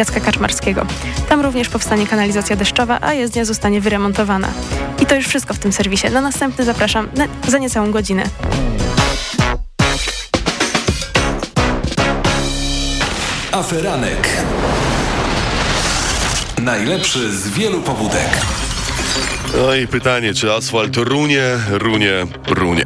Jacka Kaczmarskiego. Tam również powstanie kanalizacja deszczowa, a jezdnia zostanie wyremontowana. I to już wszystko w tym serwisie. Na następny zapraszam za niecałą godzinę. Aferanek. Najlepszy z wielu pobudek. No i pytanie, czy asfalt runie, runie, runie.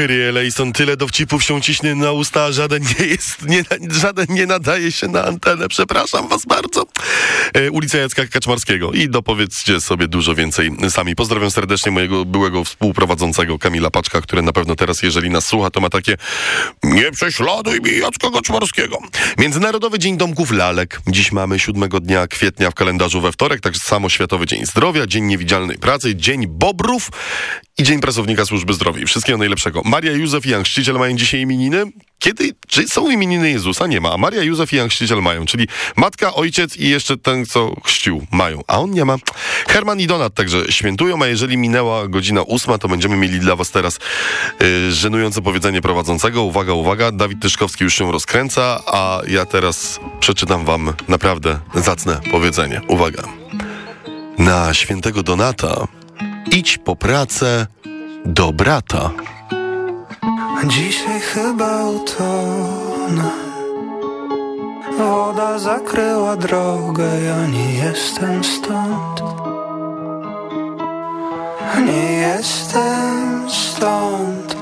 Kyrie Lejson, tyle dowcipów się ciśnie na usta, a żaden nie jest, nie, żaden nie nadaje się na antenę. Przepraszam was bardzo. E, ulica Jacka Kaczmarskiego i dopowiedzcie sobie dużo więcej sami. Pozdrawiam serdecznie mojego byłego współprowadzącego Kamila Paczka, który na pewno teraz, jeżeli nas słucha, to ma takie nie prześladuj mi Jacka Kaczmarskiego. Międzynarodowy Dzień Domków Lalek. Dziś mamy 7 dnia kwietnia w kalendarzu we wtorek, tak samo Światowy Dzień Zdrowia, Dzień Niewidzialnej Pracy, Dzień Bobrów i Dzień Pracownika Służby Zdrowia. Wszystkiego najlepszego. Maria Józef i Jan Chrzciciel mają dzisiaj imieniny. Kiedy, czy są imieniny Jezusa? Nie ma. A Maria Józef i Jan Chrzciciel mają, czyli matka, ojciec i jeszcze ten, co chrzcił, mają. A on nie ma. Herman i Donat także świętują, a jeżeli minęła godzina ósma, to będziemy mieli dla was teraz yy, żenujące powiedzenie prowadzącego. Uwaga, uwaga, Dawid Tyszkowski już się rozkręca, a ja teraz przeczytam wam naprawdę zacne powiedzenie. Uwaga. Na świętego Donata idź po pracę do brata. Dzisiaj chyba utonę. Woda zakryła drogę, ja nie jestem stąd. Nie jestem stąd.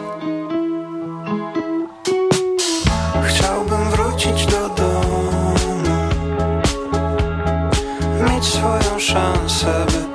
Chciałbym wrócić do domu. Mieć swoją szansę, by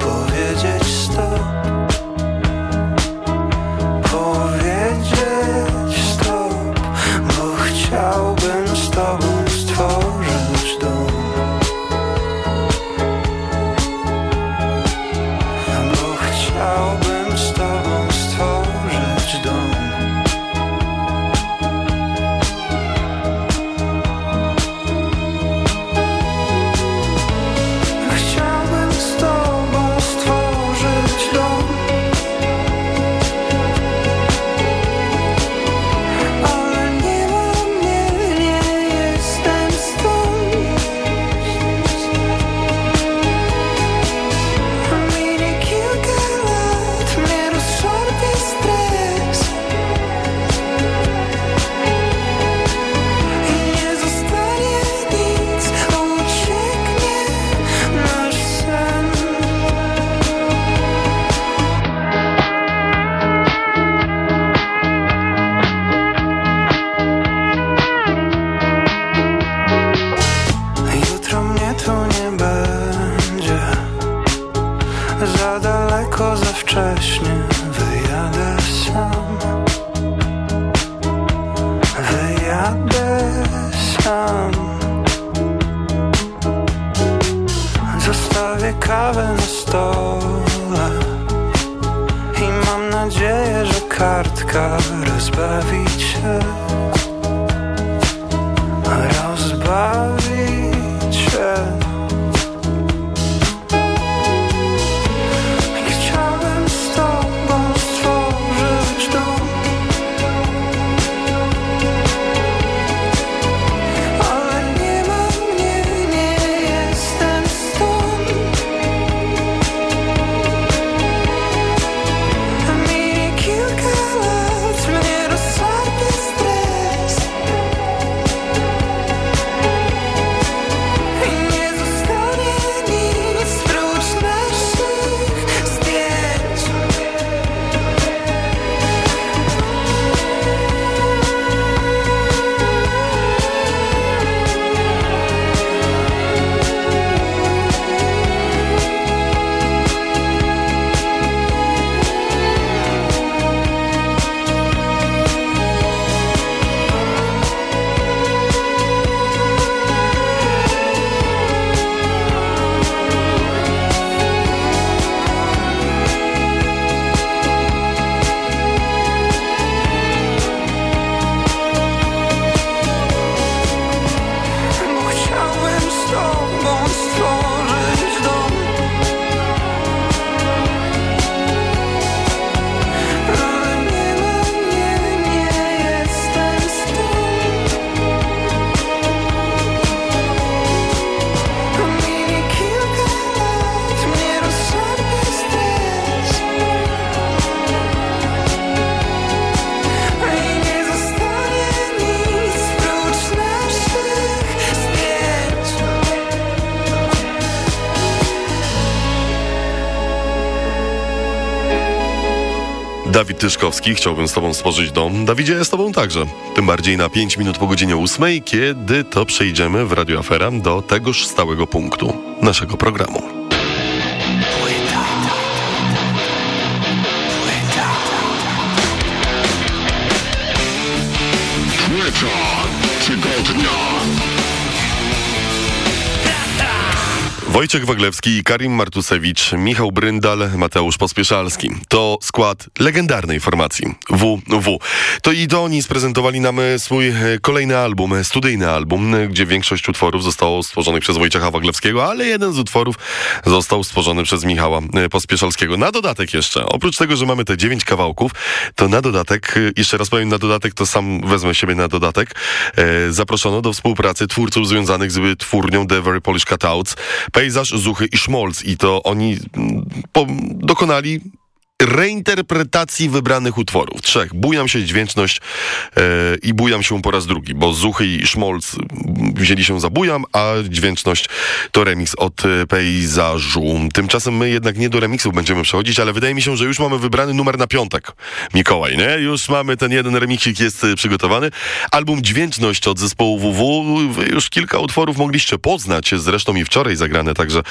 kartka rozbawi cię rozbawić Dawid Tyszkowski, chciałbym z tobą stworzyć dom. Dawidzie, z tobą także. Tym bardziej na 5 minut po godzinie 8, kiedy to przejdziemy w Radio Afera do tegoż stałego punktu naszego programu. Wojciech Waglewski, Karim Martusewicz, Michał Bryndal, Mateusz Pospieszalski. To skład legendarnej formacji WW. To i to oni sprezentowali nam e, swój e, kolejny album, e, studyjny album, gdzie większość utworów zostało stworzonych przez Wojciecha Waglewskiego, ale jeden z utworów został stworzony przez Michała Pospieszalskiego. Na dodatek jeszcze, oprócz tego, że mamy te dziewięć kawałków, to na dodatek, jeszcze raz powiem na dodatek, to sam wezmę siebie na dodatek, zaproszono do współpracy twórców związanych z twórnią The Very Polish Cutouts, pejzaż, zuchy i szmolc. I to oni mm, po, dokonali reinterpretacji wybranych utworów. Trzech. Bujam się dźwięczność e, i bujam się po raz drugi, bo Zuchy i Szmolc wzięli się za bujam, a dźwięczność to remix od e, pejzażu. Tymczasem my jednak nie do remiksów będziemy przechodzić, ale wydaje mi się, że już mamy wybrany numer na piątek. Mikołaj, nie? Już mamy ten jeden remiksik jest e, przygotowany. Album Dźwięczność od zespołu WW. Już kilka utworów mogliście poznać, zresztą i wczoraj zagrane także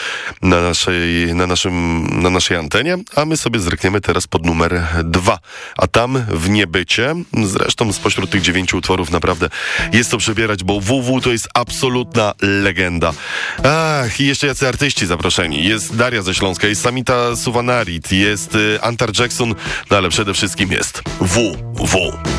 na naszej, na naszym, na naszej antenie, a my sobie zrekniemy teraz pod numer dwa. A tam w niebycie, zresztą spośród tych dziewięciu utworów naprawdę jest to przebierać, bo WW to jest absolutna legenda. Ach, i jeszcze jacy artyści zaproszeni. Jest Daria ze Śląska, jest Samita Suwanarit, jest y, Antar Jackson, no ale przede wszystkim jest WW.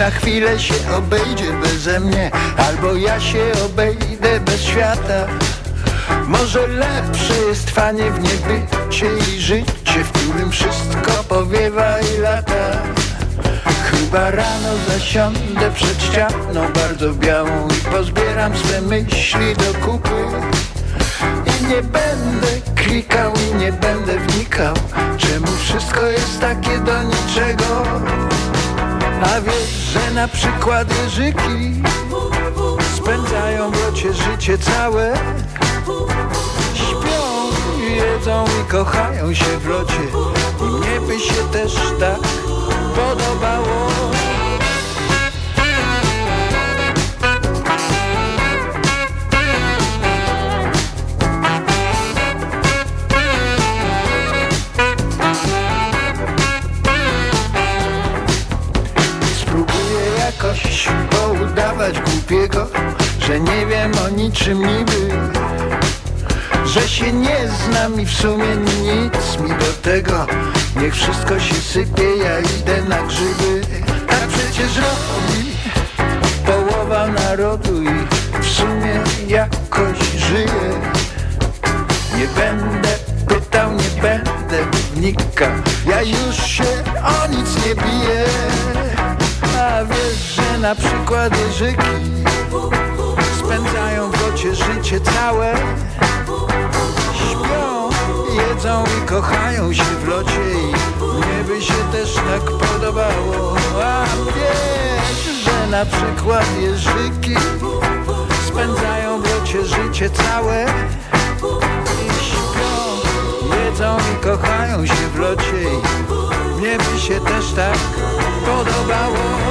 Na chwilę się obejdzie beze mnie Albo ja się obejdę bez świata. Może lepsze jest trwanie w niebycie i życie W którym wszystko powiewa i lata. Chyba rano zasiądę przed ścianą bardzo białą I pozbieram swe myśli do kupy. I nie będę klikał i nie będę wnikał Czemu wszystko jest takie do niczego a wiesz, że na przykład jeżyki Spędzają w locie życie całe. Śpią, jedzą i kochają się w locie. I mnie by się też tak podobało niczym niby Że się nie znam i w sumie nic mi do tego. Niech wszystko się sypie, ja idę na grzyby. Tak przecież robi połowa narodu I w sumie jakoś żyje. Nie będę pytał, nie będę wnikał Ja już się o nic nie biję. A wiesz, że na przykład jeżyki Spędzają w locie życie całe. Śpią, jedzą i kochają się w locie I mnie by się też tak podobało. A wiesz, że na przykład jeżyki Spędzają w locie życie całe. Śpią, jedzą i kochają się w locie I mnie by się też tak podobało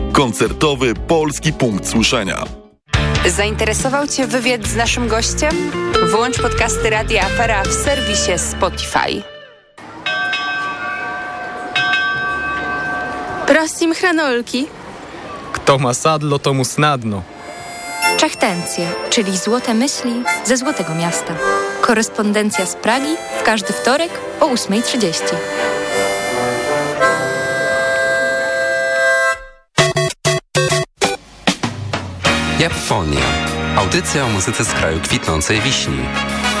Koncertowy Polski Punkt Słyszenia. Zainteresował Cię wywiad z naszym gościem? Włącz podcasty Radia Afera w serwisie Spotify. Prostim hranolki. Kto ma sadlo, to mu snadno. Czechtencje, czyli złote myśli ze Złotego Miasta. Korespondencja z Pragi w każdy wtorek o 8.30. Japfonia. Audycja o muzyce z kraju kwitnącej wiśni.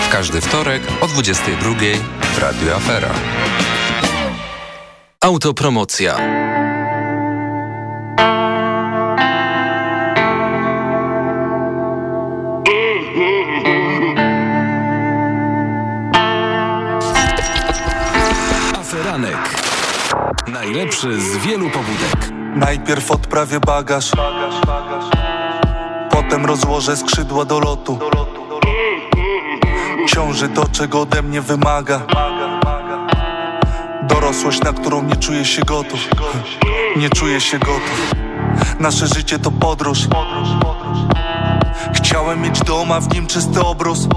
W każdy wtorek o 22 w Radio Afera. Autopromocja. Aferanek. Najlepszy z wielu pobudek. Najpierw odprawię bagaż Potem rozłożę skrzydła do lotu. Książę to, czego ode mnie wymaga. Dorosłość, na którą nie czuję się gotów. Nie czuję się gotów. Nasze życie to podróż. Chciałem mieć dom, a w nim czysty obrus.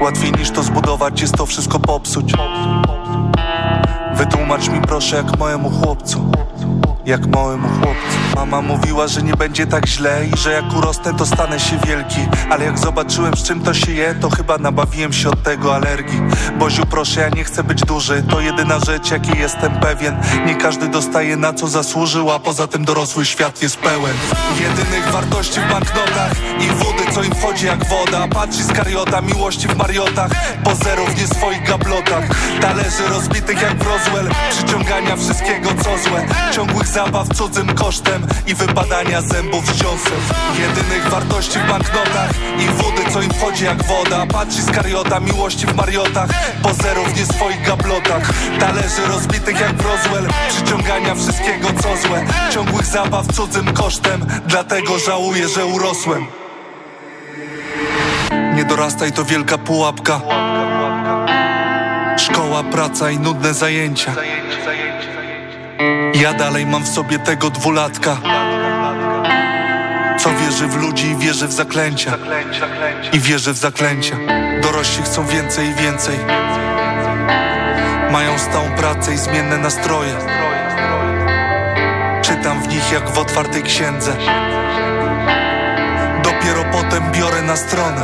Łatwiej niż to zbudować, jest to wszystko popsuć. Wytłumacz mi proszę jak mojemu chłopcu Jak małemu chłopcu. Mama mówiła, że nie będzie tak źle I że jak urosnę to stanę się wielki. Ale jak zobaczyłem z czym to się je To chyba nabawiłem się od tego alergii. Boziu proszę ja nie chcę być duży. To jedyna rzecz jakiej jestem pewien. Nie każdy dostaje na co zasłużył A poza tym dorosły świat jest pełen. Jedynych wartości w banknotach I wody co im wchodzi jak woda. Patrzy z kariota, miłości w mariotach. Pozerów nie swoich gablotach. Talerzy rozbitych jak w Roswell. Przyciągania wszystkiego co złe. Ciągłych zabaw cudzym kosztem I wypadania zębów z ciosem Jedynych wartości w banknotach I wody co im wchodzi jak woda. Patrzy z kariota, miłości w mariotach Pozerów nie swoich gablotach. Talerzy rozbitych jak Roswell Przyciągania wszystkiego co złe. Ciągłych zabaw cudzym kosztem Dlatego żałuję, że urosłem. Nie dorastaj to wielka pułapka. Szkoła, praca i nudne zajęcia Ja dalej mam w sobie tego dwulatka. Co wierzy w ludzi i wierzy w zaklęcia. I wierzy w zaklęcia. Dorośli chcą więcej i więcej. Mają stałą pracę i zmienne nastroje. Czytam w nich jak w otwartej księdze. Dopiero potem biorę na stronę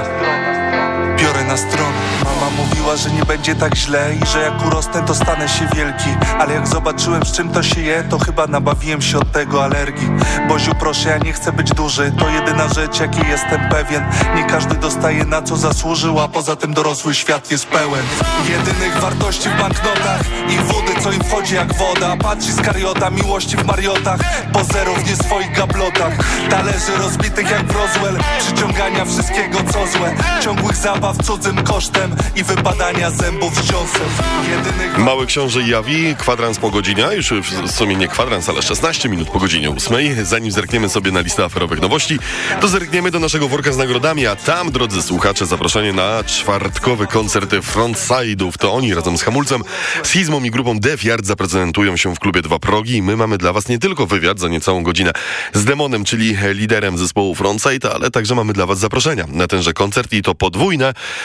Biorę na stronę. Mama mówiła, że nie będzie tak źle I że jak urosnę to stanę się wielki. Ale jak zobaczyłem z czym to się je To chyba nabawiłem się od tego alergii. Boziu proszę ja nie chcę być duży. To jedyna rzecz jakiej jestem pewien. Nie każdy dostaje na co zasłużył A poza tym dorosły świat jest pełen. Jedynych wartości w banknotach I wody co im wchodzi jak woda. Patrzy z kariota, miłości w mariotach. Pozerów nie swoich gablotach. Talerzy rozbitych jak w Roswell Przyciągania wszystkiego co złe. Ciągłych zabaw cudzym kosztem i wypadania zębów z dziąsem. Jedynych... Mały Książę Jawi, kwadrans po godzinie, już w sumie nie kwadrans, ale 16 minut po godzinie 8. Zanim zerkniemy sobie na listę aferowych nowości, to zerkniemy do naszego worka z nagrodami, a tam, drodzy słuchacze, zaproszenie na czwartkowy koncert Frontside'ów. To oni razem z Hamulcem, Schizmą i grupą Def Yard zaprezentują się w klubie Dwa Progi i my mamy dla was nie tylko wywiad za niecałą godzinę z Demonem, czyli liderem zespołu Frontside, ale także mamy dla was zaproszenia na tenże koncert i to podwójne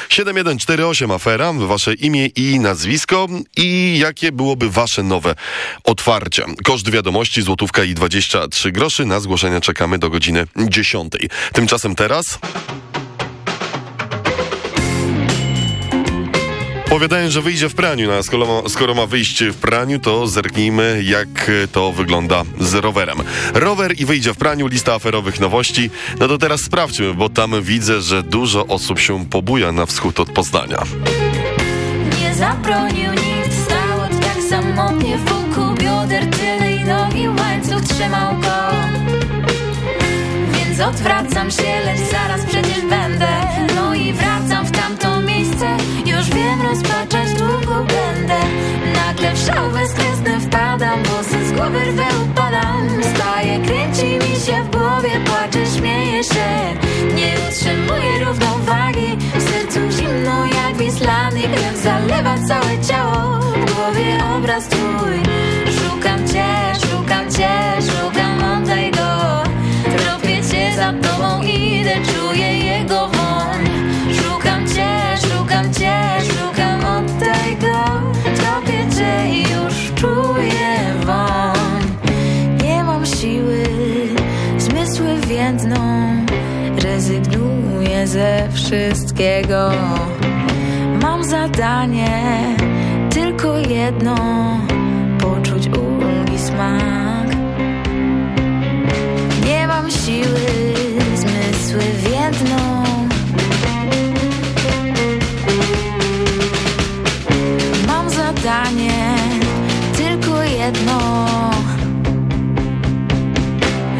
7148 afera, wasze imię i nazwisko i jakie byłoby wasze nowe otwarcie. Koszt wiadomości złotówka i 23 groszy. Na zgłoszenia czekamy do godziny 10. Tymczasem teraz... Powiadają, że wyjdzie w praniu, no a skoro ma, skoro ma wyjść w praniu, to zerknijmy, jak to wygląda z rowerem. Rower i wyjdzie w praniu, lista aferowych nowości. No to teraz sprawdźmy, bo tam widzę, że dużo osób się pobuja na wschód od Poznania. Nie zabronił nic, stało tak samotnie wokół bioder, tyle i nogi łańcuch trzymał go. Więc odwracam się, lecz zaraz przecież będę. Zalewa całe ciało. W głowie obraz twój, szukam cię, szukam cię, szukam, oddaj go. Tropię cię za tobą, idę, czuję jego woń. Szukam cię, szukam cię, szukam, oddaj go. Tropię cię i już czuję woń. Nie mam siły, zmysły więdną. Rezygnuję ze wszystkiego. Zadanie, tylko jedno. Poczuć ulgi smak. Nie mam siły, zmysły więdną. Mam zadanie, tylko jedno.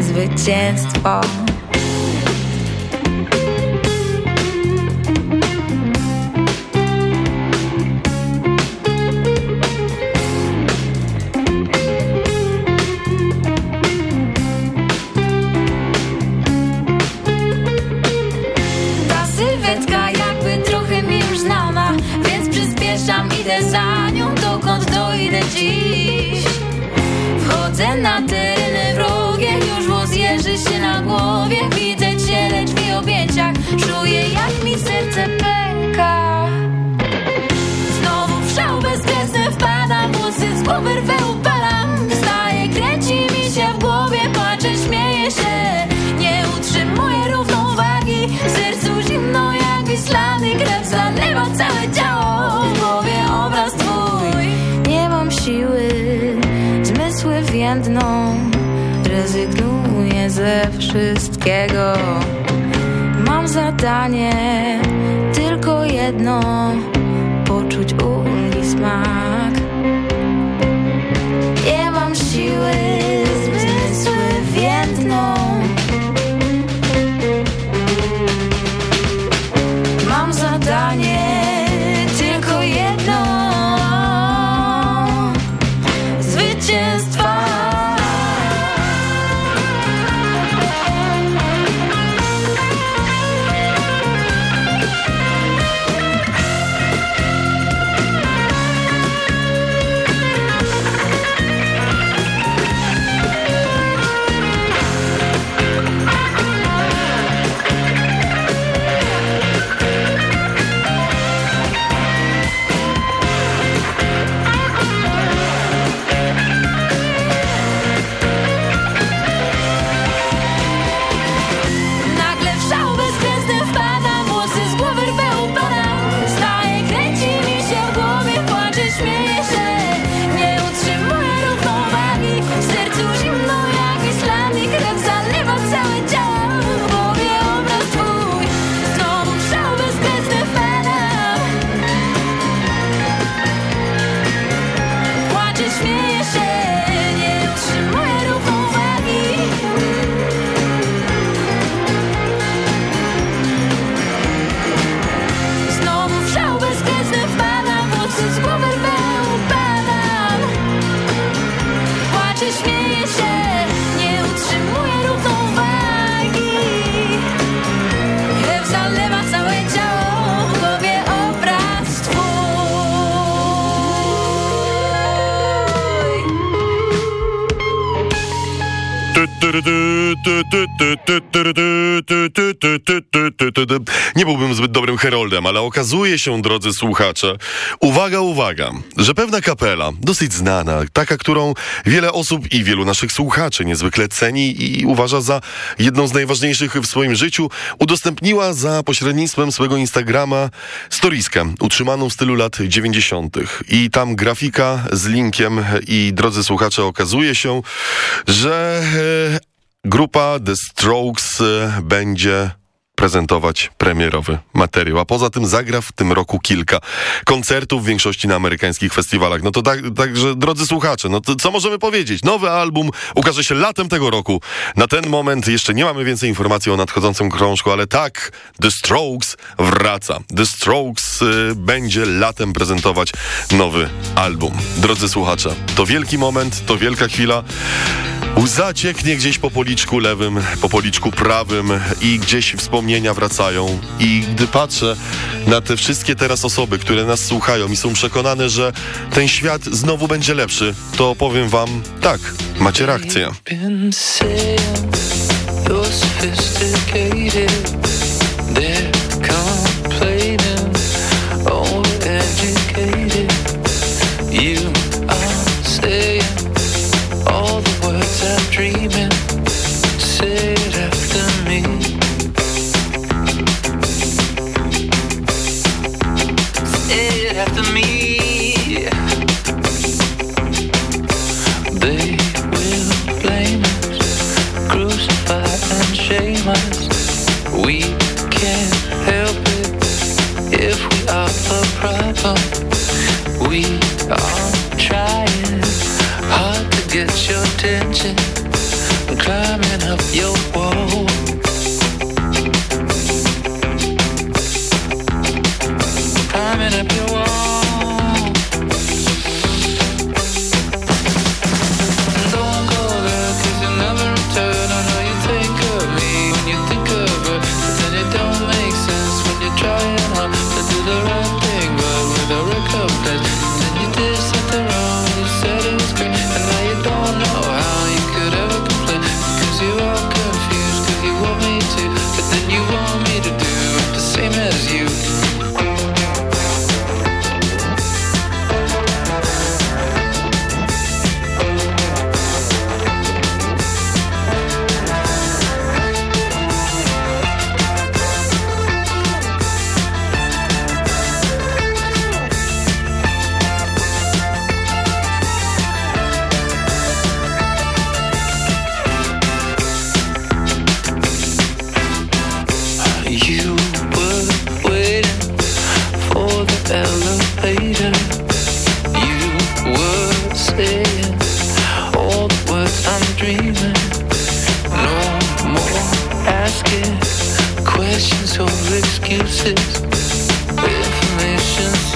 Zwycięstwo. Ze wszystkiego. Mam zadanie Tylko jedno Poczuć ulgi smak Nie byłbym zbyt dobrym heroldem, ale okazuje się, drodzy słuchacze, uwaga, uwaga, że pewna kapela, dosyć znana, taka, którą wiele osób i wielu naszych słuchaczy niezwykle ceni i uważa za jedną z najważniejszych w swoim życiu, udostępniła za pośrednictwem swojego Instagrama storieskę utrzymaną w stylu lat 90. I tam grafika z linkiem i drodzy słuchacze, okazuje się, że e, Grupa The Strokes e, będzie prezentować premierowy materiał, a poza tym zagra w tym roku kilka koncertów, w większości na amerykańskich festiwalach. No to tak, także, drodzy słuchacze, no co możemy powiedzieć? Nowy album ukaże się latem tego roku. Na ten moment jeszcze nie mamy więcej informacji o nadchodzącym krążku, ale tak, The Strokes wraca. The Strokes y, będzie latem prezentować nowy album. Drodzy słuchacze, to wielki moment, to wielka chwila. Łza cieknie gdzieś po policzku lewym, po policzku prawym i gdzieś wspomnienia wracają. I gdy patrzę na te wszystkie teraz osoby, które nas słuchają i są przekonane, że ten świat znowu będzie lepszy, to powiem wam tak, macie rację. Dreaming.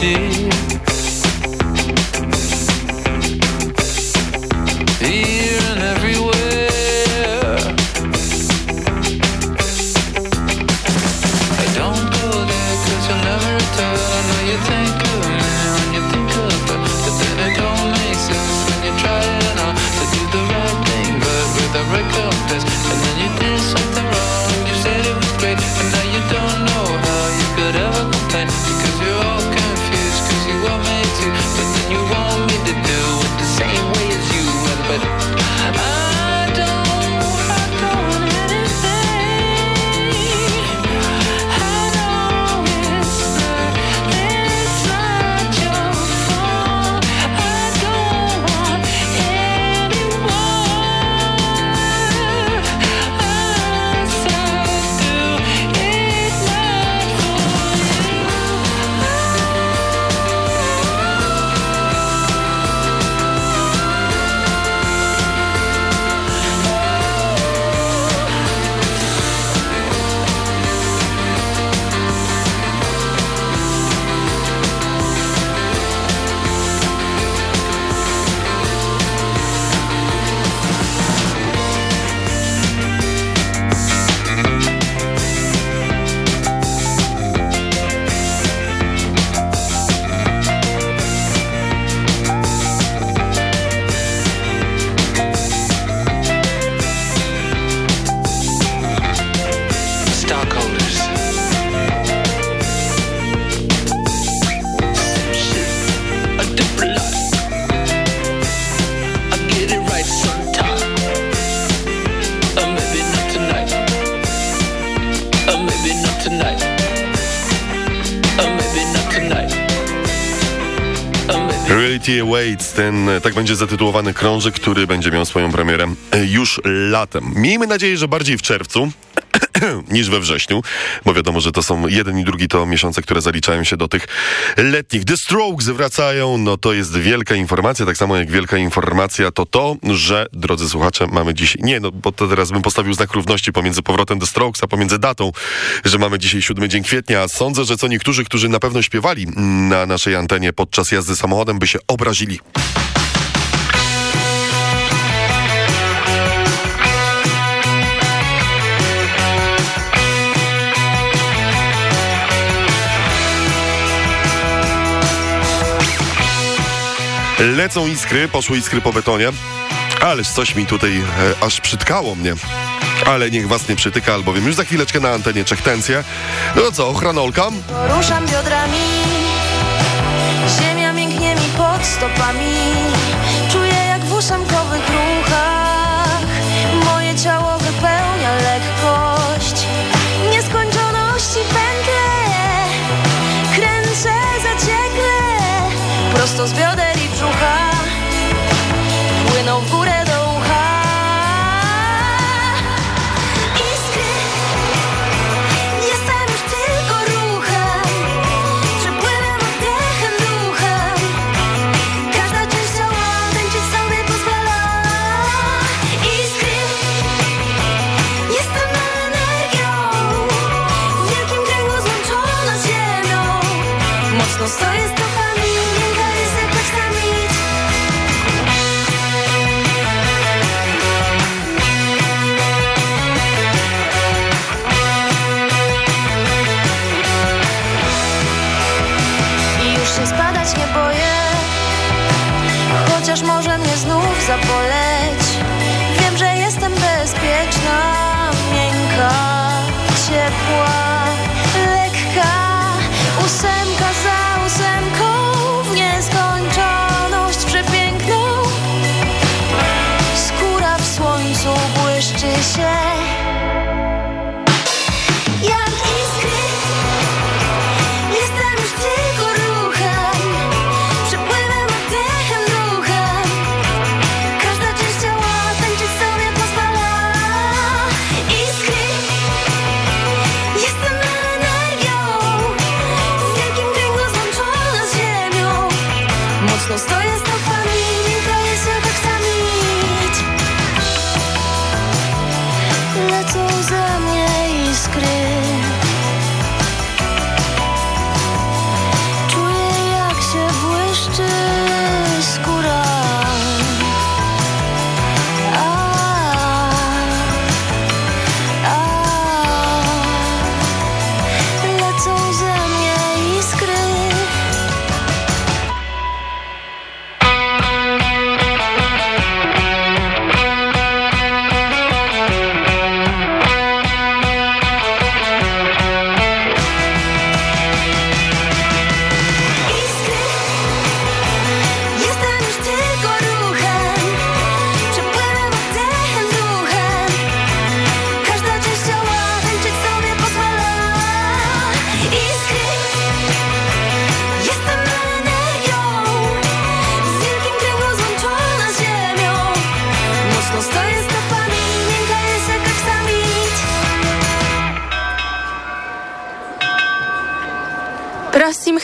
see. Reality Awaits. Ten, tak będzie zatytułowany krążek, który będzie miał swoją premierę e, już latem. Miejmy nadzieję, że bardziej w czerwcu niż we wrześniu, bo wiadomo, że to są jeden i drugi to miesiące, które zaliczają się do tych letnich. The Strokes wracają, no to jest wielka informacja, tak samo jak wielka informacja to to, że, drodzy słuchacze, mamy dziś, nie, no bo to teraz bym postawił znak równości pomiędzy powrotem The Strokes, a pomiędzy datą, że mamy dzisiaj siódmy dzień kwietnia, sądzę, że co niektórzy, którzy na pewno śpiewali na naszej antenie podczas jazdy samochodem, by się obrazili. Lecą iskry, poszły iskry po betonie. Ależ coś mi tutaj e, aż przytkało mnie. Ale niech was nie przytyka, albowiem już za chwileczkę na antenie Czechtencje. No co, chranolka? Poruszam biodrami Ziemia mięknie mi pod stopami Czuję jak w ósemkowych ruchach Moje ciało wypełnia lekkość nieskończoności pętlę Kręcę zaciekle Prosto z bioder no soy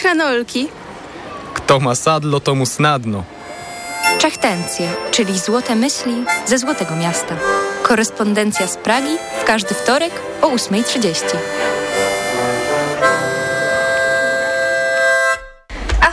Prosim chranolki. Kto ma sadlo, to mu snadno. Czechtencje, czyli złote myśli ze Złotego Miasta. Korespondencja z Pragi w każdy wtorek o 8.30.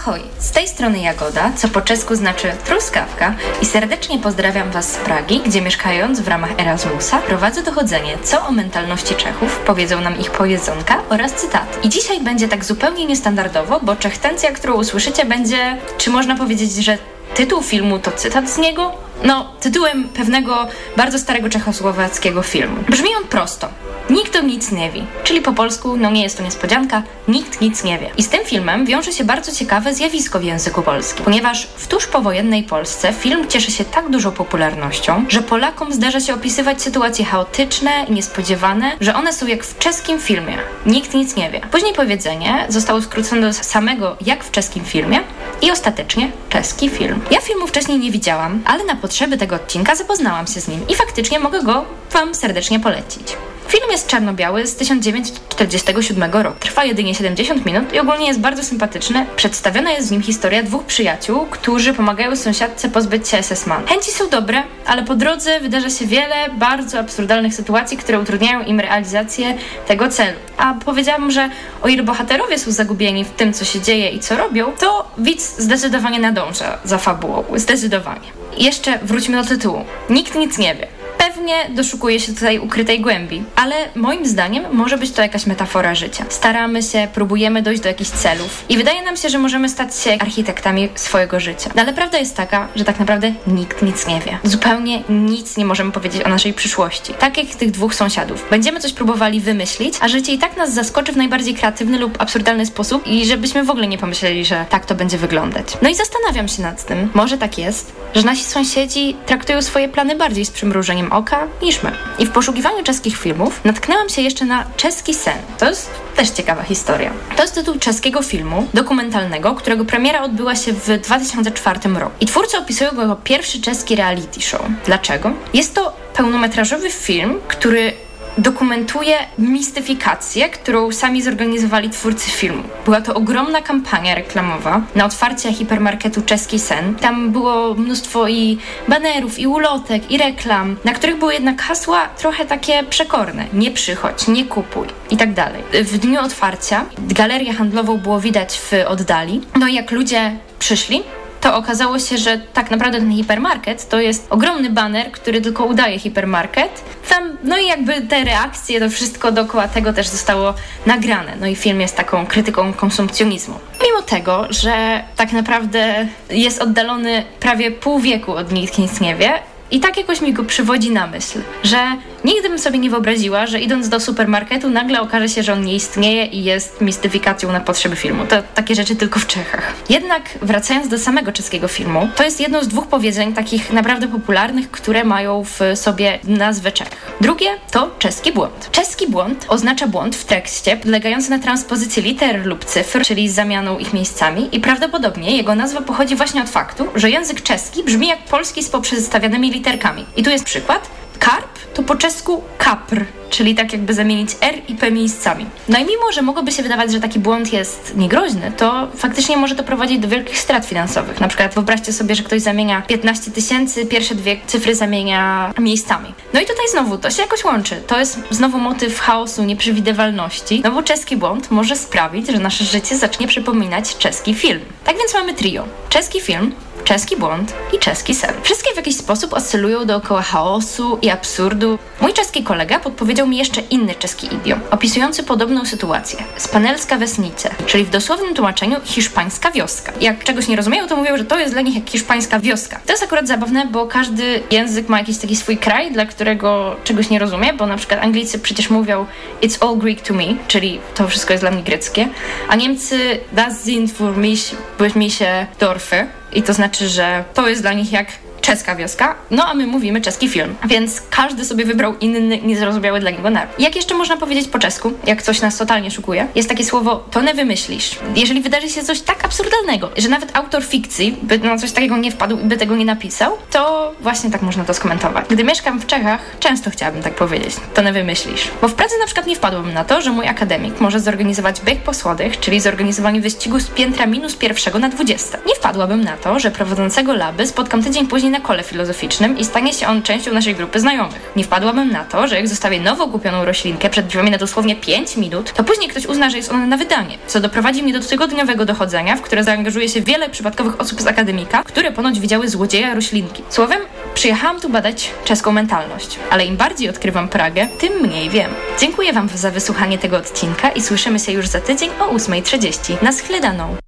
Ahoj, z tej strony Jagoda, co po czesku znaczy truskawka i serdecznie pozdrawiam Was z Pragi, gdzie mieszkając w ramach Erasmusa prowadzę dochodzenie, co o mentalności Czechów powiedzą nam ich pojedzonka oraz cytaty. I dzisiaj będzie tak zupełnie niestandardowo, bo czechtencja, którą usłyszycie będzie, czy można powiedzieć, że tytuł filmu to cytat z niego? No, tytułem pewnego bardzo starego czechosłowackiego filmu. Brzmi on prosto. Nikt o nic nie wie. Czyli po polsku, no nie jest to niespodzianka, nikt nic nie wie. I z tym filmem wiąże się bardzo ciekawe zjawisko w języku polskim, ponieważ w tuż powojennej Polsce film cieszy się tak dużą popularnością, że Polakom zdarza się opisywać sytuacje chaotyczne i niespodziewane, że one są jak w czeskim filmie. Nikt nic nie wie. Później powiedzenie zostało skrócone do samego jak w czeskim filmie I ostatecznie czeski film. Ja filmu wcześniej nie widziałam, ale na potrzeby tego odcinka zapoznałam się z nim i faktycznie mogę go Wam serdecznie polecić. Film jest czarno-biały z 1947 roku. Trwa jedynie 70 minut i ogólnie jest bardzo sympatyczny. Przedstawiona jest w nim historia dwóch przyjaciół, którzy pomagają sąsiadce pozbyć się SS-man. Chęci są dobre, ale po drodze wydarza się wiele bardzo absurdalnych sytuacji, które utrudniają im realizację tego celu. A powiedziałabym, że o ile bohaterowie są zagubieni w tym, co się dzieje i co robią, to widz zdecydowanie nadąża za fabułą. Zdecydowanie. Jeszcze wróćmy do tytułu. Nikt nic nie wie. Pewnie doszukuje się tutaj ukrytej głębi, ale moim zdaniem może być to jakaś metafora życia. Staramy się, próbujemy dojść do jakichś celów i wydaje nam się, że możemy stać się architektami swojego życia. No ale prawda jest taka, że tak naprawdę nikt nic nie wie. Zupełnie nic nie możemy powiedzieć o naszej przyszłości. Tak jak tych dwóch sąsiadów. Będziemy coś próbowali wymyślić, a życie i tak nas zaskoczy w najbardziej kreatywny lub absurdalny sposób i żebyśmy w ogóle nie pomyśleli, że tak to będzie wyglądać. No i zastanawiam się nad tym, może tak jest, że nasi sąsiedzi traktują swoje plany bardziej z przymrużeniem oka niż my. I w poszukiwaniu czeskich filmów natknęłam się jeszcze na Czeski Sen. To jest też ciekawa historia. To jest tytuł czeskiego filmu dokumentalnego, którego premiera odbyła się w 2004 roku. I twórcy opisują go jako pierwszy czeski reality show. Dlaczego? Jest to pełnometrażowy film, który dokumentuje mistyfikację, którą sami zorganizowali twórcy filmu. Była to ogromna kampania reklamowa na otwarcie hipermarketu Czeski Sen. Tam było mnóstwo i banerów, i ulotek, i reklam, na których były jednak hasła trochę takie przekorne. Nie przychodź, nie kupuj i tak dalej. W dniu otwarcia galerię handlową było widać w oddali. No i jak ludzie przyszli, to okazało się, że tak naprawdę ten hipermarket to jest ogromny baner, który tylko udaje hipermarket. Tam, no i jakby te reakcje, to wszystko dookoła tego też zostało nagrane. No i film jest taką krytyką konsumpcjonizmu. Mimo tego, że tak naprawdę jest oddalony prawie pół wieku od Nikt nic nie wie, i tak jakoś mi go przywodzi na myśl, że nigdy bym sobie nie wyobraziła, że idąc do supermarketu nagle okaże się, że on nie istnieje i jest mistyfikacją na potrzeby filmu. To takie rzeczy tylko w Czechach. Jednak wracając do samego czeskiego filmu, to jest jedno z dwóch powiedzeń takich naprawdę popularnych, które mają w sobie nazwę Czech. Drugie to czeski błąd. Czeski błąd oznacza błąd w tekście polegający na transpozycji liter lub cyfr, czyli zamianą ich miejscami i prawdopodobnie jego nazwa pochodzi właśnie od faktu, że język czeski brzmi jak polski z poprzestawianymi literkami. I tu jest przykład. Karp to po czesku kapr, czyli tak jakby zamienić R i P miejscami. No i mimo, że mogłoby się wydawać, że taki błąd jest niegroźny, to faktycznie może to prowadzić do wielkich strat finansowych. Na przykład wyobraźcie sobie, że ktoś zamienia 15 tysięcy, pierwsze dwie cyfry zamienia miejscami. No i tutaj znowu to się jakoś łączy. To jest znowu motyw chaosu, nieprzewidywalności, no bo czeski błąd może sprawić, że nasze życie zacznie przypominać czeski film. Tak więc mamy trio. Czeski film, czeski błąd i czeski sen. Wszystkie w jakiś sposób oscylują dookoła chaosu i absurdu. Mój czeski kolega podpowiedział mi jeszcze inny czeski idiom, opisujący podobną sytuację. Spanelska wesnice, czyli w dosłownym tłumaczeniu hiszpańska wioska. Jak czegoś nie rozumieją, to mówią, że to jest dla nich jak hiszpańska wioska. To jest akurat zabawne, bo każdy język ma jakiś taki swój kraj, dla którego czegoś nie rozumie, bo na przykład Anglicy przecież mówią It's all Greek to me, czyli to wszystko jest dla mnie greckie, a Niemcy Das sind für mich, für mich Dorfy, i to znaczy, że to jest dla nich jak czeska wioska, no a my mówimy czeski film, więc każdy sobie wybrał inny, niezrozumiały dla niego naród. Jak jeszcze można powiedzieć po czesku, jak coś nas totalnie szukuje, jest takie słowo to nie wymyślisz. Jeżeli wydarzy się coś tak absurdalnego, że nawet autor fikcji by na coś takiego nie wpadł i by tego nie napisał, to właśnie tak można to skomentować. Gdy mieszkam w Czechach, często chciałabym tak powiedzieć, to nie wymyślisz. Bo w pracy na przykład nie wpadłbym na to, że mój akademik może zorganizować bieg po schodach, czyli zorganizowanie wyścigu z piętra minus pierwszego na 20. Nie wpadłabym na to, że prowadzącego laby spotkam tydzień później na kole filozoficznym i stanie się on częścią naszej grupy znajomych. Nie wpadłabym na to, że jak zostawię nowo kupioną roślinkę przed drzwiami na dosłownie 5 minut, to później ktoś uzna, że jest ona na wydanie, co doprowadzi mnie do tygodniowego dochodzenia, w które zaangażuje się wiele przypadkowych osób z akademika, które ponoć widziały złodzieja roślinki. Słowem, przyjechałam tu badać czeską mentalność, ale im bardziej odkrywam Pragę, tym mniej wiem. Dziękuję Wam za wysłuchanie tego odcinka i słyszymy się już za tydzień o 8.30. Na schledaną!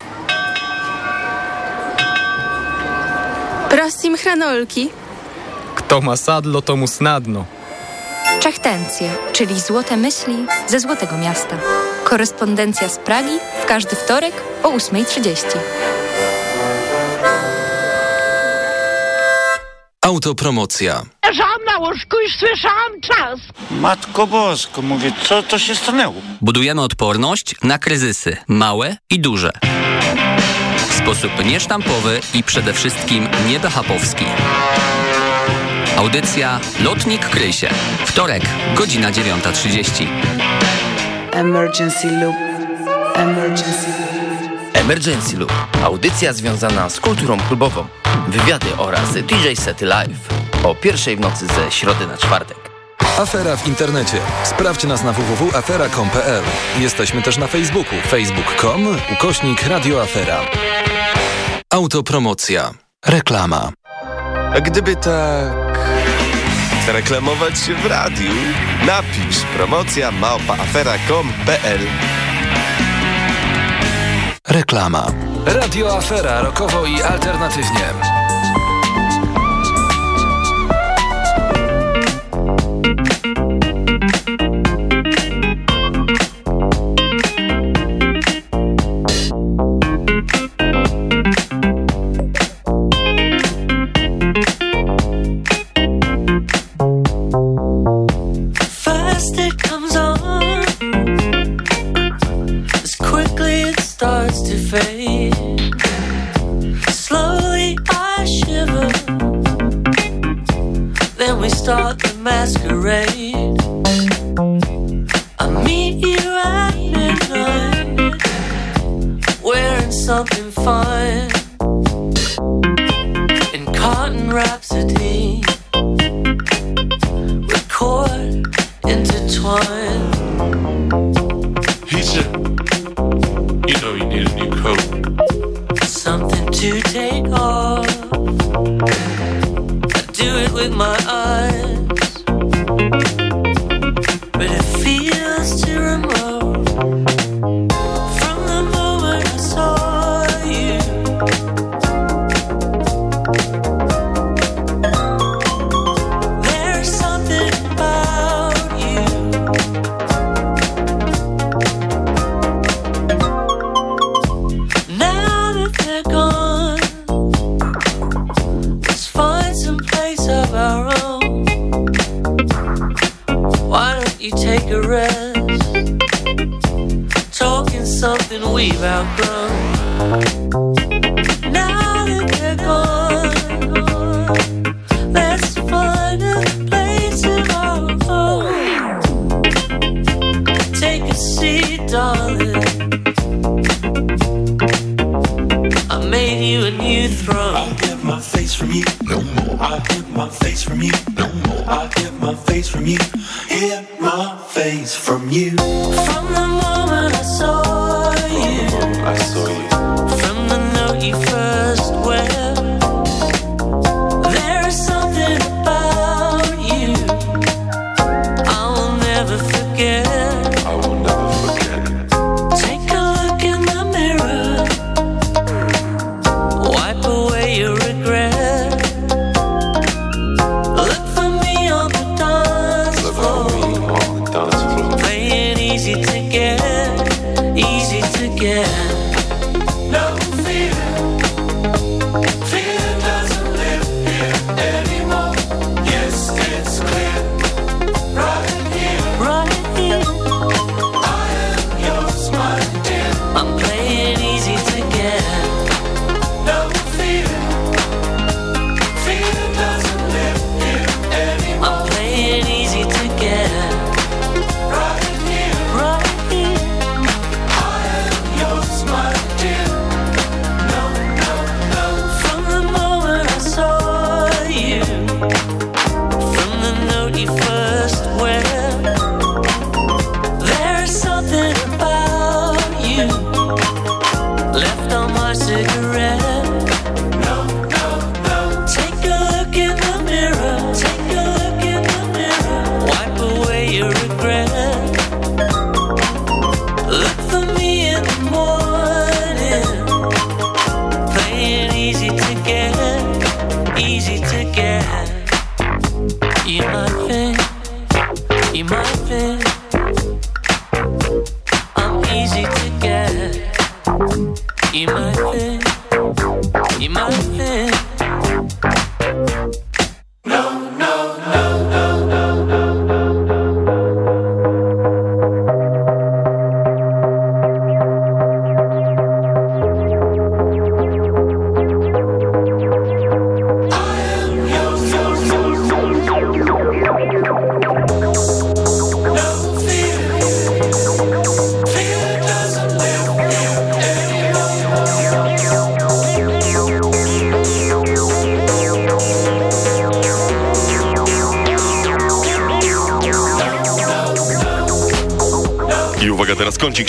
Prosím chranolki. Kto ma sadlo, to mu snadno. Czechtencje, czyli złote myśli ze Złotego Miasta. Korespondencja z Pragi w każdy wtorek o 8.30. Autopromocja. Leżałam na łóżku i słyszałam czas. Matko Bosko, mówię, co to się stanęło? Budujemy odporność na kryzysy, małe i duże sposób niesztampowy i przede wszystkim niebehapowski. Audycja Lotnik Krysie. Wtorek, godzina 9.30. Emergency Loop. Emergency Loop. Emergency Loop. Audycja związana z kulturą klubową. Wywiady oraz DJ Sety Live. O pierwszej w nocy ze środy na czwartek. Afera w internecie. Sprawdź nas na www.afera.com.pl. Jesteśmy też na Facebooku facebook.com ukośnik radioafera. Autopromocja. Reklama. A gdyby tak... Reklamować się w radiu? Napisz promocja małpaafera.com.pl Reklama. Radio Afera rokowo i alternatywnie.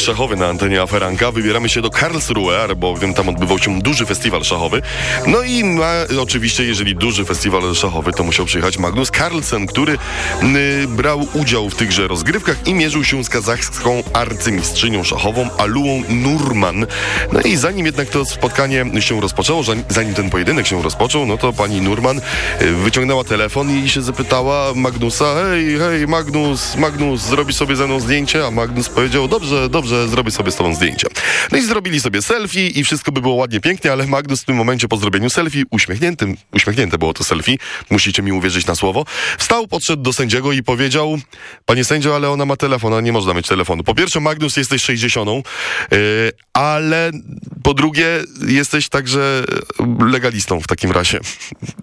Szachowy na antenie Aferanka. Wybieramy się do Karlsruhe, albowiem tam odbywał się duży festiwal szachowy. No i ma, oczywiście, jeżeli duży festiwal szachowy, to musiał przyjechać Magnus Carlsen, który y, brał udział w tychże rozgrywkach i mierzył się z kazachską arcymistrzynią szachową Aluą Nurman. No i zanim jednak to spotkanie się rozpoczęło, zanim- zanim ten pojedynek się rozpoczął, no to pani Nurman y, wyciągnęła telefon i się zapytała Magnusa, hej, hej, Magnus, Magnus, zrobi sobie ze mną zdjęcie, a Magnus powiedział, dobrze, dobrze, zrobię sobie z tobą zdjęcie. No i zrobili sobie selfie i wszystko by było ładnie, pięknie, ale Magnus w tym momencie po zrobieniu selfie, uśmiechniętym, uśmiechnięte było to selfie, musicie mi uwierzyć na słowo, wstał, podszedł do sędziego i powiedział, panie sędzio, ale ona ma telefon, a nie można mieć telefonu. Po pierwsze, Magnus, jesteś 60, yy, ale po drugie, jesteś także legalistą w takim razie.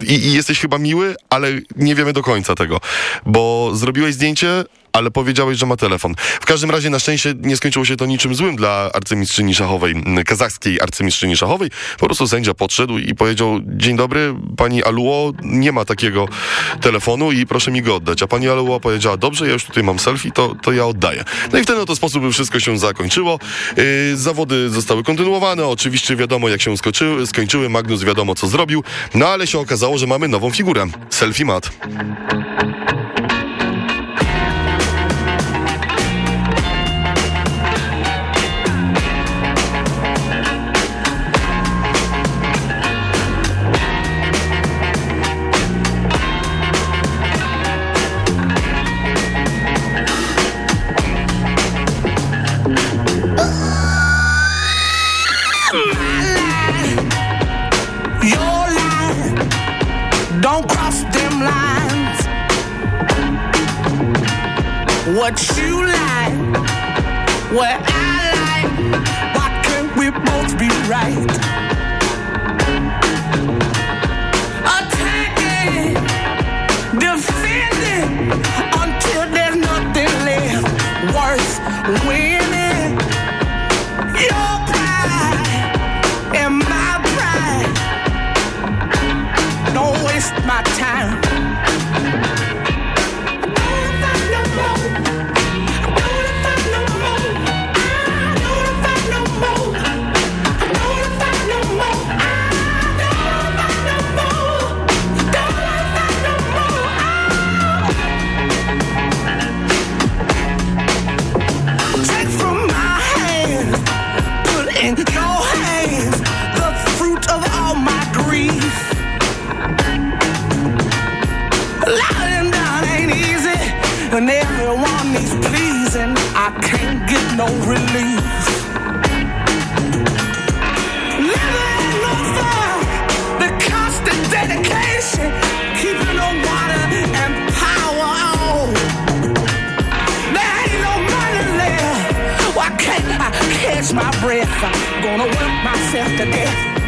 I, I jesteś chyba miły, ale nie wiemy do końca tego, bo zrobiłeś zdjęcie, ale powiedziałeś, że ma telefon. W każdym razie na szczęście nie skończyło się to niczym złym dla arcymistrzyni szachowej, m, kazachskiej arcymistrzyni szachowej. Po prostu sędzia podszedł i powiedział, dzień dobry, pani Aluo, nie ma takiego telefonu i proszę mi go oddać. A pani Aluo powiedziała, dobrze, ja już tutaj mam selfie, to, to ja oddaję. No i w ten oto sposób wszystko się zakończyło. Yy, zawody zostały kontynuowane, oczywiście wiadomo jak się skończyły, skończyły, Magnus wiadomo co zrobił, no ale się okazało, że mamy nową figurę. Selfie mat. My breath? I'm gonna work myself to death.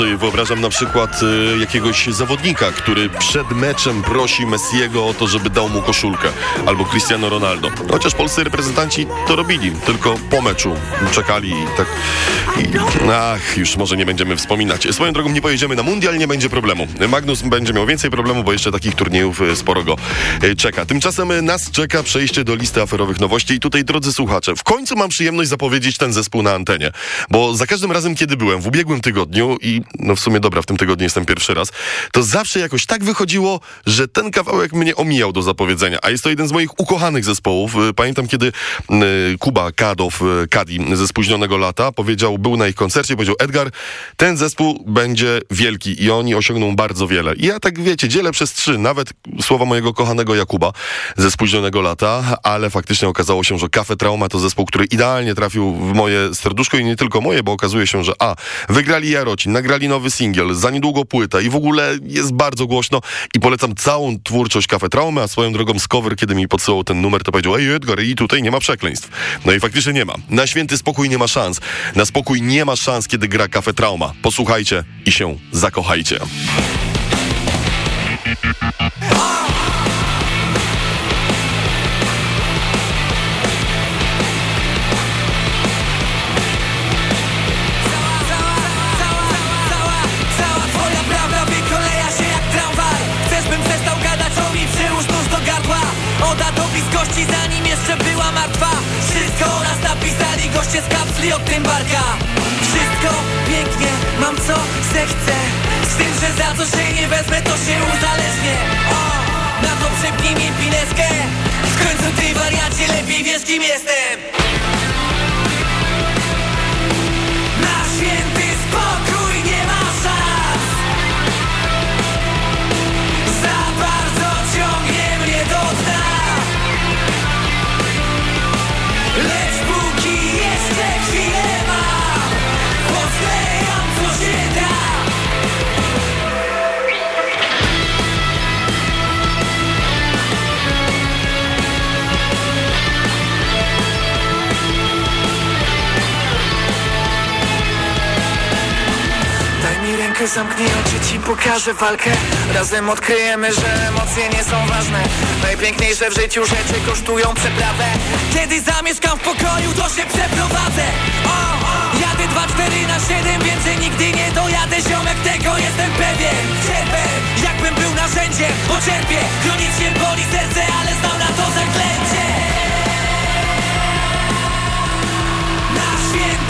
Sobie wyobrażam na przykład y, jakiegoś zawodnika, który przed meczem prosi Messiego o to, żeby dał mu koszulkę. Albo Cristiano Ronaldo. Chociaż polscy reprezentanci to robili, tylko po meczu czekali i tak... I, ach, już może nie będziemy wspominać. Swoją drogą nie pojedziemy na mundial, nie będzie problemu. Magnus będzie miał więcej problemu, bo jeszcze takich turniejów y, sporo go y, czeka. Tymczasem nas czeka przejście do listy aferowych nowości i tutaj, drodzy słuchacze, w końcu mam przyjemność zapowiedzieć ten zespół na antenie, bo za każdym razem, kiedy byłem w ubiegłym tygodniu i no w sumie dobra, w tym tygodniu jestem pierwszy raz, to zawsze jakoś tak wychodziło, że ten kawałek mnie omijał do zapowiedzenia, a jest to jeden z moich ukochanych zespołów. Y, Pamiętam, kiedy y, Kuba Kadow, y, Kadi ze spóźnionego lata powiedział, był na ich koncercie, powiedział Edgar, ten zespół będzie wielki i oni osiągną bardzo wiele. I ja tak wiecie, dzielę przez trzy, nawet słowa mojego kochanego Jakuba ze spóźnionego lata, ale faktycznie okazało się, że Cafe Trauma to zespół, który idealnie trafił w moje serduszko i nie tylko moje, bo okazuje się, że a, wygrali Jarocin, nagrali nowy singiel, za niedługo płyta i w ogóle jest bardzo głośno i polecam całą twórczość Cafe Traumy, a swoją drogą Skover, kiedy mi podsyłał ten numer, to powiedział, ej Edgar, i tutaj nie ma przekleństw. No i faktycznie nie ma. Na święty spokój nie ma szans. Na spokój nie ma szans, kiedy gra Cafe Trauma. Posłuchajcie i się zakochajcie. Od tym barka Wszystko pięknie, mam co zechcę. Z tym, że za co się nie wezmę to się uzależnię. O, na to przepnij mi pineskę. W końcu ty wariacie lepiej wiesz kim jestem Rękę, zamknij oczy, ci pokażę walkę. Razem odkryjemy, że emocje nie są ważne. Najpiękniejsze w życiu rzeczy kosztują przeprawę. Kiedy zamieszkam w pokoju, to się przeprowadzę. O, o. Jadę 2-4 na 7, więcej nigdy nie dojadę. Ziomek, tego jestem pewien. Cierpę, jakbym był narzędziem Bo cierpię, chronicznie boli serce Ale znam na to zaklęcie. Na święty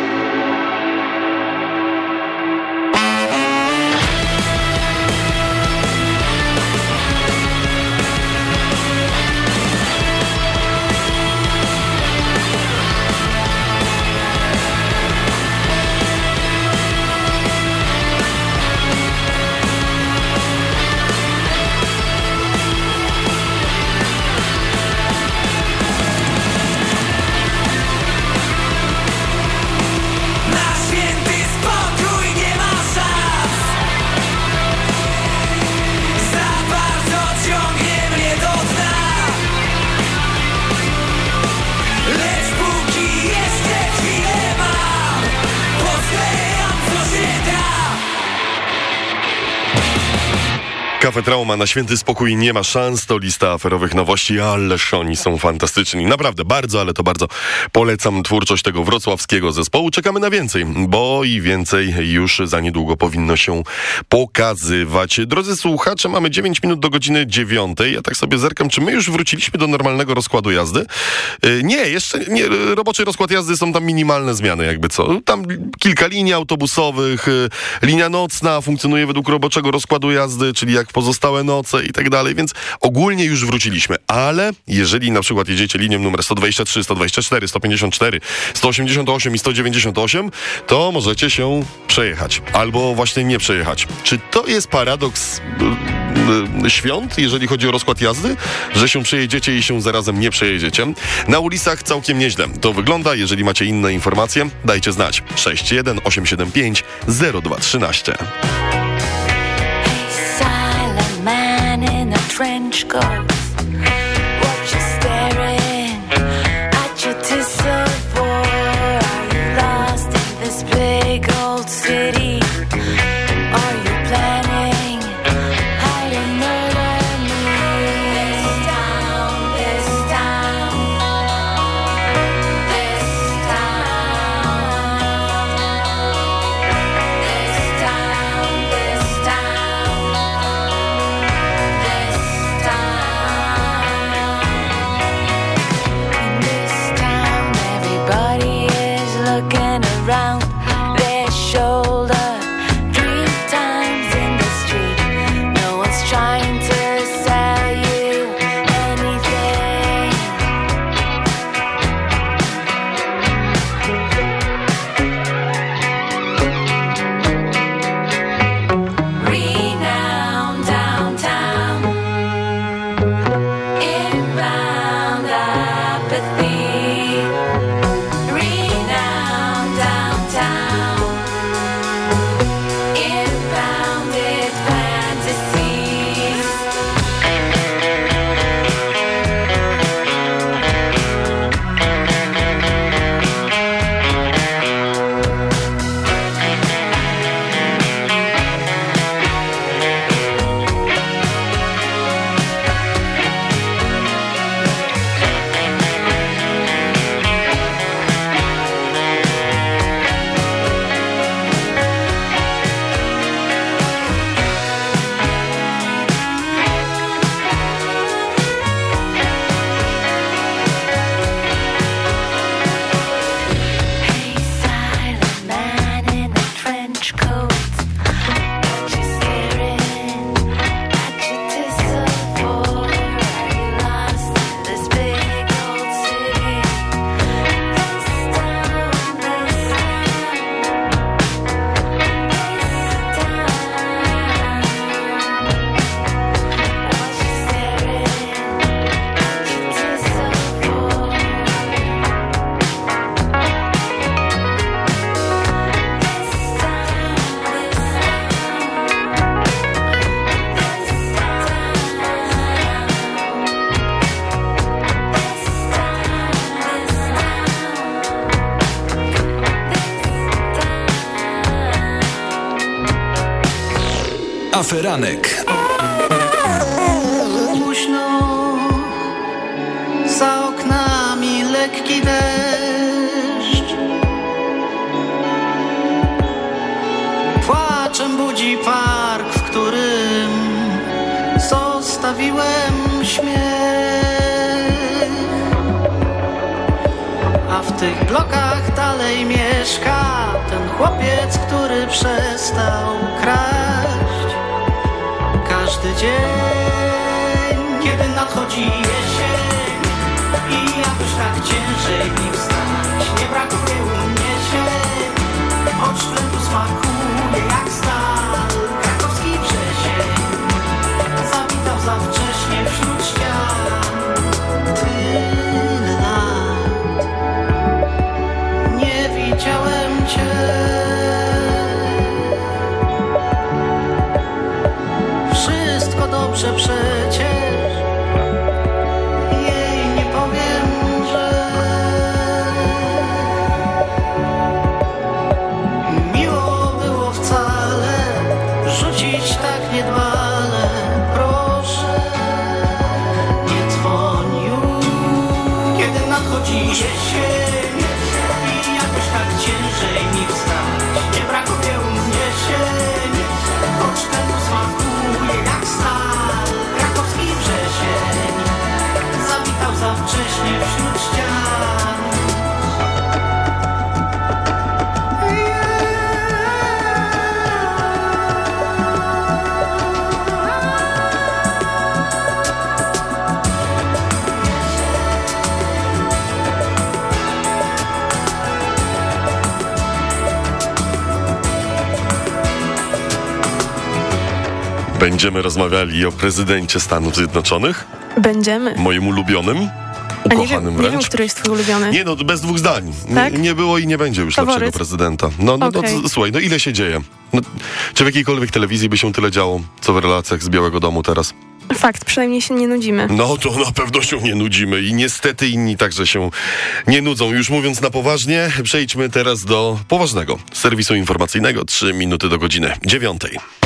Kafe Trauma na święty spokój nie ma szans, to lista aferowych nowości, ależ oni są fantastyczni. Naprawdę bardzo, ale to bardzo polecam twórczość tego wrocławskiego zespołu. Czekamy na więcej, bo i więcej już za niedługo powinno się pokazywać. Drodzy słuchacze, mamy 9 minut do godziny 9. Ja tak sobie zerkam, czy my już wróciliśmy do normalnego rozkładu jazdy? Yy, Nie, jeszcze nie. Roboczy rozkład jazdy są tam minimalne zmiany, jakby co. Tam kilka linii autobusowych, yy, linia nocna funkcjonuje według roboczego rozkładu jazdy, czyli jak pozostałe noce i tak dalej, więc ogólnie już wróciliśmy. Ale jeżeli na przykład jedziecie linią numer 123, 124, 154, 188 i 198, to możecie się przejechać. Albo właśnie nie przejechać. Czy to jest paradoks y, y, świąt, jeżeli chodzi o rozkład jazdy, że się przejedziecie i się zarazem nie przejedziecie? Na ulicach całkiem nieźle to wygląda. Jeżeli macie inne informacje, dajcie znać. 61 875 0213. Go. Aferanek. Późno za oknami lekki deszcz. Płaczem budzi park, w którym zostawiłem śmiech. A w tych blokach dalej mieszka ten chłopiec, który przestał kraść każdy dzień, kiedy nadchodzi jesień i jakoś tak ciężej mi wstać. Nie brakuje u mnie się, od szplentu smakuje jak stal. Dobrze Będziemy rozmawiali o prezydencie Stanów Zjednoczonych, Będziemy. moim ulubionym, A nie wiem, ukochanym nie wiem, wręcz. który jest twój ulubiony. Nie no, bez dwóch zdań. Tak? Nie, było i nie będzie już Faworyt? lepszego prezydenta. No, no, Okej. no słuchaj, no ile się dzieje? No, czy w jakiejkolwiek telewizji by się tyle działo, co w relacjach z Białego Domu teraz? Fakt, przynajmniej się nie nudzimy. No to na pewno się nie nudzimy i niestety inni także się nie nudzą. Już mówiąc na poważnie, przejdźmy teraz do poważnego serwisu informacyjnego. Trzy minuty do godziny dziewiątej.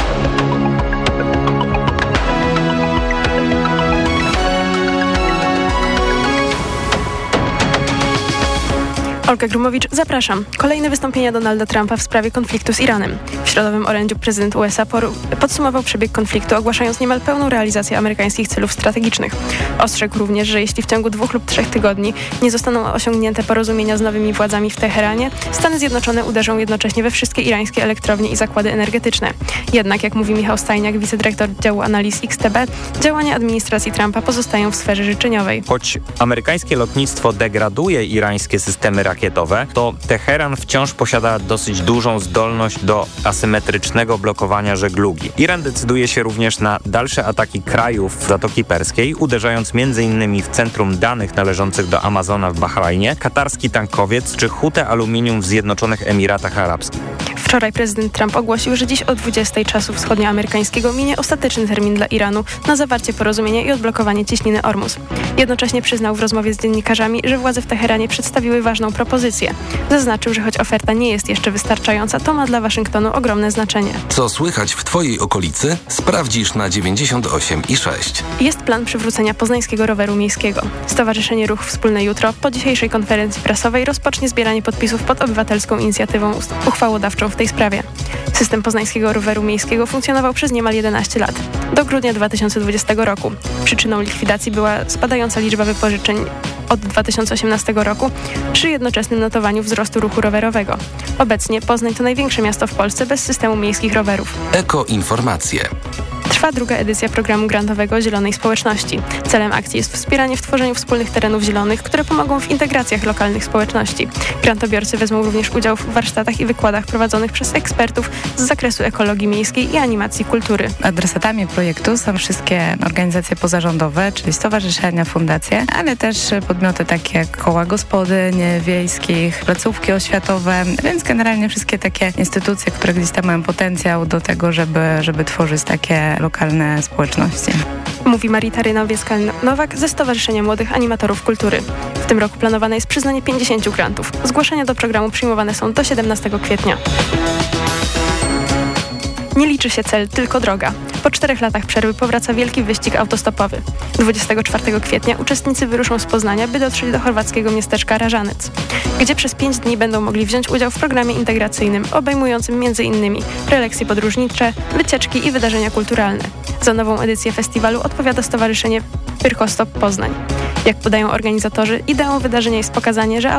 Olga Grumowicz, zapraszam. Kolejne wystąpienia Donalda Trumpa w sprawie konfliktu z Iranem. W środowym orędziu prezydent USA podsumował przebieg konfliktu, ogłaszając niemal pełną realizację amerykańskich celów strategicznych. Ostrzegł również, że jeśli w ciągu dwóch lub trzech tygodni nie zostaną osiągnięte porozumienia z nowymi władzami w Teheranie, Stany Zjednoczone uderzą jednocześnie we wszystkie irańskie elektrownie i zakłady energetyczne. Jednak, jak mówi Michał Stajniak, wicedyrektor działu analiz XTB, działania administracji Trumpa pozostają w sferze życzeniowej. Choć amerykańskie lotnictwo degraduje irańskie systemy rakietowe, to Teheran wciąż posiada dosyć dużą zdolność do asymetrycznego blokowania żeglugi. Iran decyduje się również na dalsze ataki krajów Zatoki Perskiej, uderzając m.in. w centrum danych należących do Amazona w Bahrajnie, katarski tankowiec czy hutę aluminium w Zjednoczonych Emiratach Arabskich. Wczoraj prezydent Trump ogłosił, że dziś o 20 czasu wschodnioamerykańskiego minie ostateczny termin dla Iranu na zawarcie porozumienia i odblokowanie cieśniny Ormus. Jednocześnie przyznał w rozmowie z dziennikarzami, że władze w Teheranie przedstawiły ważną propozycję. Zaznaczył, że choć oferta nie jest jeszcze wystarczająca, to ma dla Waszyngtonu ogromne znaczenie. Co słychać w Twojej okolicy? Sprawdzisz na 98 i 6. Jest plan przywrócenia poznańskiego roweru miejskiego. Stowarzyszenie Ruch Wspólny Jutro po dzisiejszej konferencji prasowej rozpocznie zbieranie podpisów pod obywatelską inicjatywą uchwałodawczą w tej sprawie. System poznańskiego roweru miejskiego funkcjonował przez niemal 11 lat, do grudnia 2020 roku. Przyczyną likwidacji była spadająca liczba wypożyczeń od 2018 roku przy jednoczesnym notowaniu wzrostu ruchu rowerowego. Obecnie Poznań to największe miasto w Polsce bez systemu miejskich rowerów. Ekoinformacje. Trwa druga edycja programu grantowego Zielonej Społeczności. Celem akcji jest wspieranie w tworzeniu wspólnych terenów zielonych, które pomogą w integracjach lokalnych społeczności. Grantobiorcy wezmą również udział w warsztatach i wykładach prowadzonych przez ekspertów z zakresu ekologii miejskiej i animacji kultury. Adresatami projektu są wszystkie organizacje pozarządowe, czyli stowarzyszenia, fundacje, ale też podmioty takie jak koła gospodyń wiejskich, placówki oświatowe, więc generalnie wszystkie takie instytucje, które gdzieś tam mają potencjał do tego, żeby, żeby tworzyć takie lokalne społeczności. Mówi Marita Rynowiecka-Nowak ze Stowarzyszenia Młodych Animatorów Kultury. W tym roku planowane jest przyznanie 50 grantów. Zgłoszenia do programu przyjmowane są do 17 kwietnia. Nie liczy się cel, tylko droga. Po czterech latach przerwy powraca wielki wyścig autostopowy. 24 kwietnia uczestnicy wyruszą z Poznania, by dotrzeć do chorwackiego miasteczka Rażanec, gdzie przez pięć dni będą mogli wziąć udział w programie integracyjnym obejmującym m.in. prelekcje podróżnicze, wycieczki i wydarzenia kulturalne. Za nową edycję festiwalu odpowiada Stowarzyszenie Pyrkostop Poznań. Jak podają organizatorzy, ideą wydarzenia jest pokazanie, że